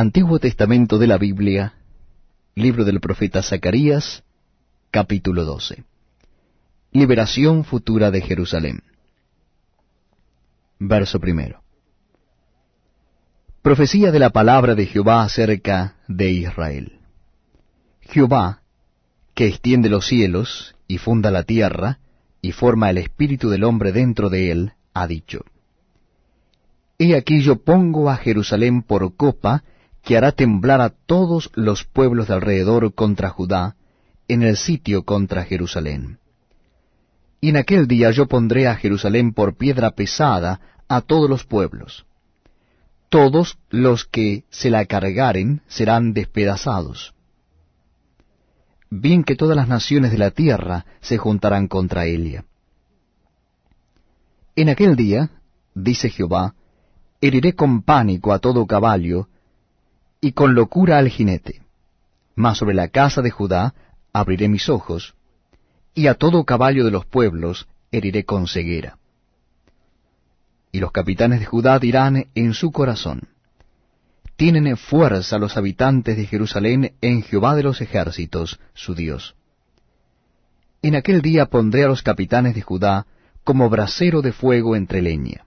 Antiguo Testamento de la Biblia, libro del profeta Zacarías, capítulo 12. Liberación futura de Jerusalén. Verso primero. Profecía de la palabra de Jehová acerca de Israel. Jehová, que extiende los cielos y funda la tierra, y forma el espíritu del hombre dentro de él, ha dicho. He aquí yo pongo a Jerusalén por copa, que hará temblar a todos los pueblos de alrededor contra Judá, en el sitio contra Jerusalén. Y en aquel día yo pondré a Jerusalén por piedra pesada a todos los pueblos. Todos los que se la cargaren serán despedazados. Bien que todas las naciones de la tierra se juntarán contra ella. En aquel día, dice Jehová, heriré con pánico a todo caballo, y con locura al jinete. Mas sobre la casa de Judá abriré mis ojos, y a todo caballo de los pueblos heriré con ceguera. Y los capitanes de Judá dirán en su corazón, Tienen fuerza los habitantes de Jerusalén en Jehová de los ejércitos, su Dios. En aquel día pondré a los capitanes de Judá como brasero de fuego entre leña,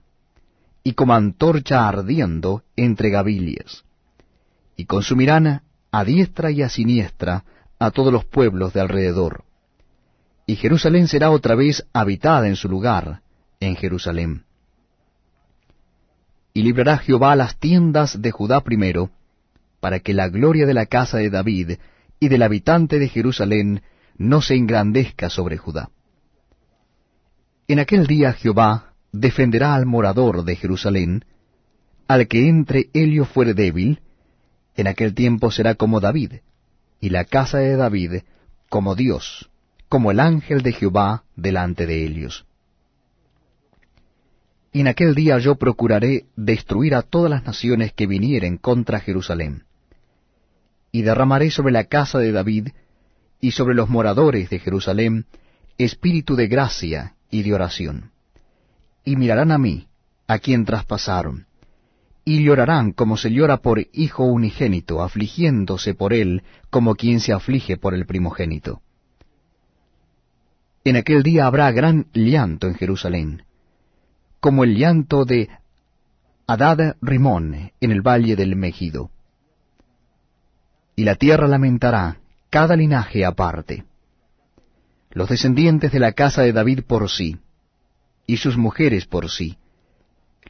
y como antorcha ardiendo entre gavillas y consumirán a diestra y a siniestra a todos los pueblos de alrededor. Y Jerusalén será otra vez habitada en su lugar, en Jerusalén. Y librará Jehová las tiendas de Judá primero, para que la gloria de la casa de David y del habitante de Jerusalén no se engrandezca sobre Judá. En aquel día Jehová defenderá al morador de Jerusalén, al que entre ello fuere débil, en aquel tiempo será como David, y la casa de David como Dios, como el ángel de Jehová delante de ellos. Y en aquel día yo procuraré destruir a todas las naciones que vinieren contra Jerusalén, y derramaré sobre la casa de David y sobre los moradores de Jerusalén espíritu de gracia y de oración. Y mirarán a mí, a quien traspasaron, y llorarán como se llora por hijo unigénito, afligiéndose por él como quien se aflige por el primogénito. En aquel día habrá gran llanto en Jerusalén, como el llanto de Adad Rimón en el valle del Megido. Y la tierra lamentará cada linaje aparte. Los descendientes de la casa de David por sí, y sus mujeres por sí,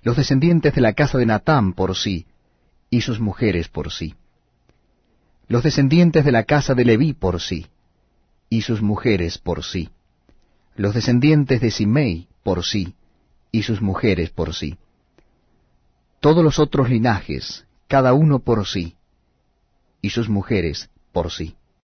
los descendientes de la casa de Natán por sí, y sus mujeres por sí, los descendientes de la casa de Leví por sí, y sus mujeres por sí, los descendientes de Simei por sí, y sus mujeres por sí, todos los otros linajes, cada uno por sí, y sus mujeres por sí.